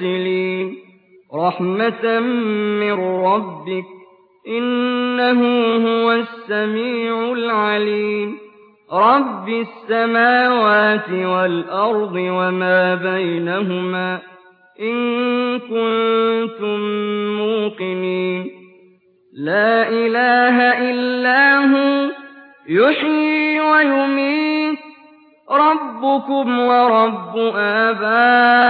مرسلين رحمة من ربك إنه هو السميع العليم. رب السماوات والأرض وما بينهما إن كنتم موقنين. لا إله إلا هو يحيي ويميت. ربكم ورب آبائكم.